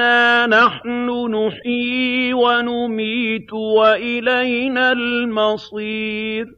إِنَّا نَحْنُ نُحْيِي وَنُمِيتُ وَإِلَيْنَا الْمَصِيرُ